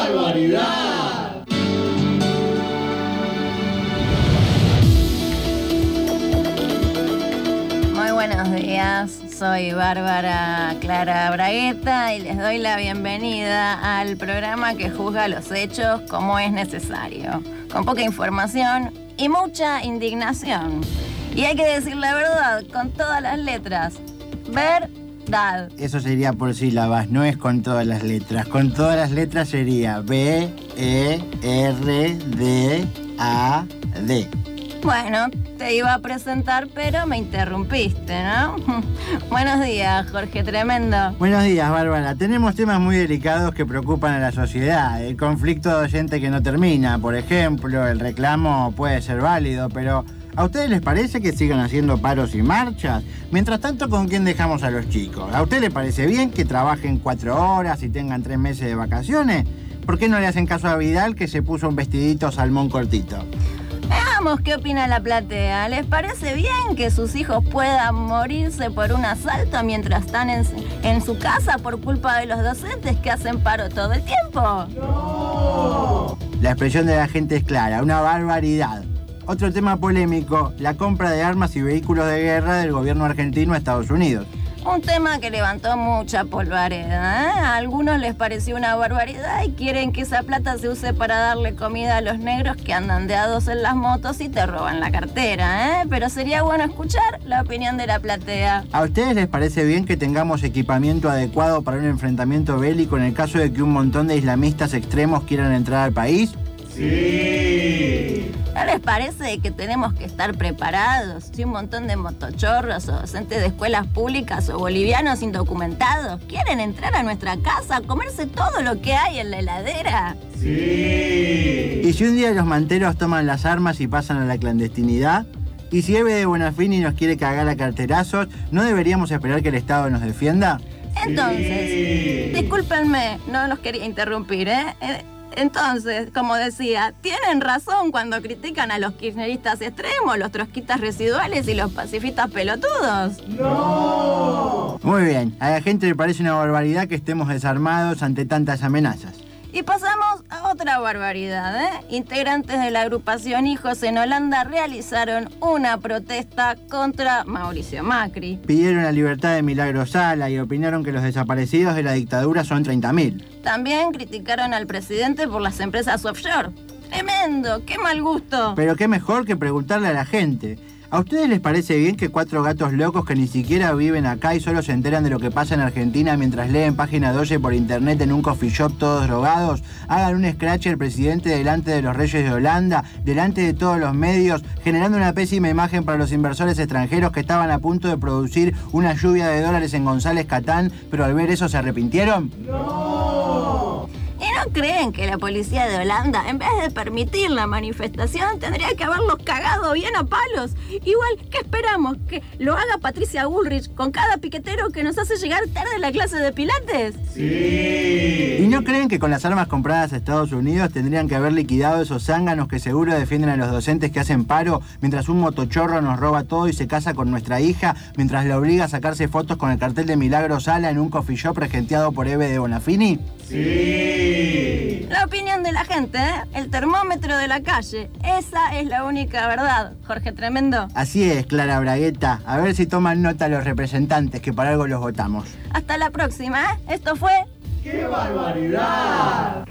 barbaridad! Muy buenos días, soy Bárbara Clara Bragueta y les doy la bienvenida al programa que juzga los hechos como es necesario, con poca información y mucha indignación. Y hay que decir la verdad con todas las letras. Eso sería por sílabas, no es con todas las letras. Con todas las letras sería B, E, R, D, A, D. Bueno, te iba a presentar, pero me interrumpiste, ¿no? Buenos días, Jorge Tremendo. Buenos días, Bárbara. Tenemos temas muy delicados que preocupan a la sociedad. El conflicto de oyente que no termina, por ejemplo, el reclamo puede ser válido, pero ¿a ustedes les parece que sigan haciendo paros y marchas? Mientras tanto, ¿con quién dejamos a los chicos? ¿A usted le parece bien que trabajen cuatro horas y tengan tres meses de vacaciones? ¿Por qué no le hacen caso a Vidal que se puso un vestidito salmón cortito? Veamos qué opina la platea. ¿Les parece bien que sus hijos puedan morirse por un asalto mientras están en, en su casa por culpa de los docentes que hacen paro todo el tiempo? La expresión de la gente es clara, una barbaridad. Otro tema polémico, la compra de armas y vehículos de guerra del gobierno argentino a Estados Unidos. Un tema que levantó mucha polvareda. ¿eh? A algunos les pareció una barbaridad y quieren que esa plata se use para darle comida a los negros que andan de a dos en las motos y te roban la cartera. ¿eh? Pero sería bueno escuchar la opinión de la platea. ¿A ustedes les parece bien que tengamos equipamiento adecuado para un enfrentamiento bélico en el caso de que un montón de islamistas extremos quieran entrar al país? ¡Sí! ¿No les parece que tenemos que estar preparados si un montón de motochorros o docentes de escuelas públicas o bolivianos indocumentados quieren entrar a nuestra casa a comerse todo lo que hay en la heladera? ¡Sí! ¿Y si un día los manteros toman las armas y pasan a la clandestinidad? ¿Y si Eve de Bonafini nos quiere cagar a carterazos, no deberíamos esperar que el Estado nos defienda? Entonces, Sí. discúlpenme, no los quería interrumpir, ¿eh? Entonces, como decía, tienen razón cuando critican a los kirchneristas extremos, los trotskistas residuales y los pacifistas pelotudos. ¡No! Muy bien, a la gente le parece una barbaridad que estemos desarmados ante tantas amenazas. Y pasamos a otra barbaridad, ¿eh? Integrantes de la agrupación Hijos en Holanda realizaron una protesta contra Mauricio Macri. Pidieron la libertad de Milagro Sala y opinaron que los desaparecidos de la dictadura son 30.000. También criticaron al presidente por las empresas offshore. Tremendo, qué mal gusto. Pero qué mejor que preguntarle a la gente. ¿A ustedes les parece bien que cuatro gatos locos que ni siquiera viven acá y solo se enteran de lo que pasa en Argentina mientras leen página 12 por internet en un coffee shop todos drogados, hagan un scratch al presidente delante de los reyes de Holanda, delante de todos los medios, generando una pésima imagen para los inversores extranjeros que estaban a punto de producir una lluvia de dólares en González Catán, pero al ver eso se arrepintieron? ¿Y no creen que la policía de Holanda, en vez de permitir la manifestación, tendría que haberlos cagado bien a palos? Igual, ¿qué esperamos? ¿Que lo haga Patricia Bullrich con cada piquetero que nos hace llegar tarde a la clase de pilates? ¡Sí! ¿Y no creen que con las armas compradas a Estados Unidos tendrían que haber liquidado esos zánganos que seguro defienden a los docentes que hacen paro mientras un motochorro nos roba todo y se casa con nuestra hija mientras la obliga a sacarse fotos con el cartel de Milagro Sala en un coffee shop regenteado por Eve de Bonafini? ¡Sí! La opinión de la gente, ¿eh? El termómetro de la calle. Esa es la única verdad, Jorge Tremendo. Así es, Clara Bragueta. A ver si toman nota los representantes que para algo los votamos. Hasta la próxima, ¿eh? Esto fue ¡Qué barbaridad!